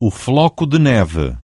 o floco de neve.